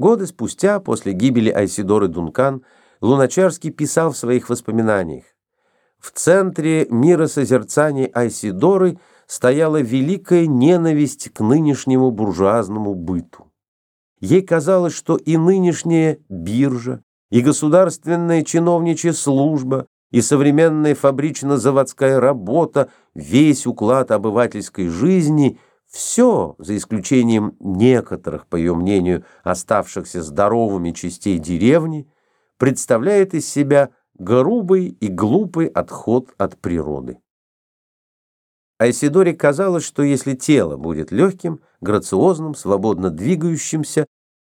Годы спустя, после гибели Айсидоры Дункан, Луначарский писал в своих воспоминаниях. В центре миросозерцания Айсидоры стояла великая ненависть к нынешнему буржуазному быту. Ей казалось, что и нынешняя биржа, и государственная чиновничья служба, и современная фабрично-заводская работа, весь уклад обывательской жизни – все, за исключением некоторых, по ее мнению, оставшихся здоровыми частей деревни, представляет из себя грубый и глупый отход от природы. Айсидоре казалось, что если тело будет легким, грациозным, свободно двигающимся,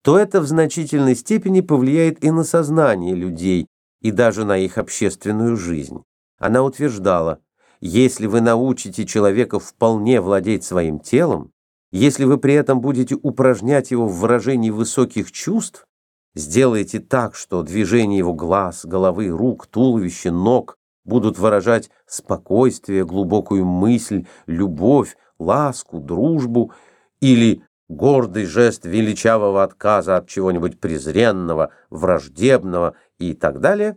то это в значительной степени повлияет и на сознание людей, и даже на их общественную жизнь. Она утверждала, если вы научите человека вполне владеть своим телом, если вы при этом будете упражнять его в выражении высоких чувств, сделаете так, что движения его глаз, головы, рук, туловища, ног будут выражать спокойствие, глубокую мысль, любовь, ласку, дружбу или гордый жест величавого отказа от чего-нибудь презренного, враждебного и так далее,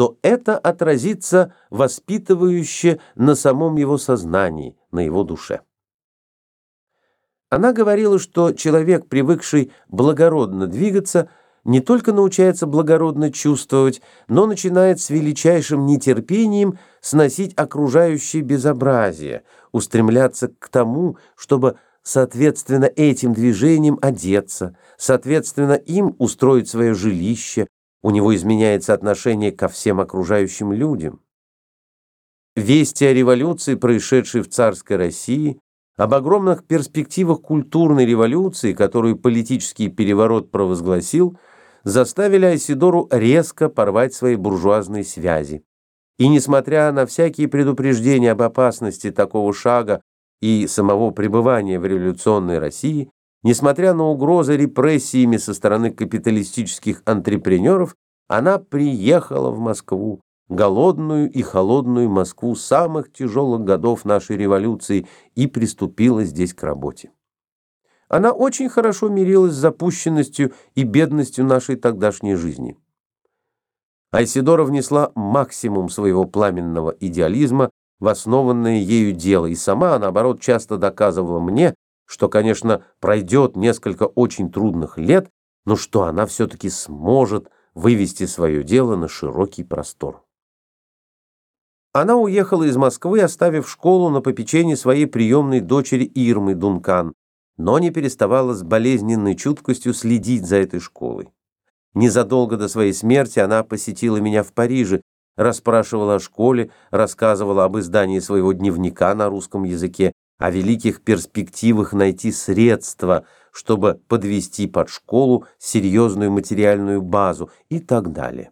то это отразится воспитывающе на самом его сознании, на его душе. Она говорила, что человек, привыкший благородно двигаться, не только научается благородно чувствовать, но начинает с величайшим нетерпением сносить окружающее безобразие, устремляться к тому, чтобы соответственно этим движениям одеться, соответственно им устроить свое жилище, у него изменяется отношение ко всем окружающим людям. Вести о революции, происшедшей в царской России, об огромных перспективах культурной революции, которую политический переворот провозгласил, заставили Айсидору резко порвать свои буржуазные связи. И несмотря на всякие предупреждения об опасности такого шага и самого пребывания в революционной России, несмотря на угрозы репрессиями со стороны капиталистических антрепренеров, она приехала в Москву, голодную и холодную Москву самых тяжелых годов нашей революции и приступила здесь к работе. Она очень хорошо мирилась с запущенностью и бедностью нашей тогдашней жизни. Айсидора внесла максимум своего пламенного идеализма в основанное ею дело, и сама, наоборот, часто доказывала мне, что, конечно, пройдет несколько очень трудных лет, но что она все-таки сможет вывести свое дело на широкий простор. Она уехала из Москвы, оставив школу на попечении своей приемной дочери Ирмы Дункан, но не переставала с болезненной чуткостью следить за этой школой. Незадолго до своей смерти она посетила меня в Париже, расспрашивала о школе, рассказывала об издании своего дневника на русском языке, о великих перспективах найти средства, чтобы подвести под школу серьезную материальную базу и так далее.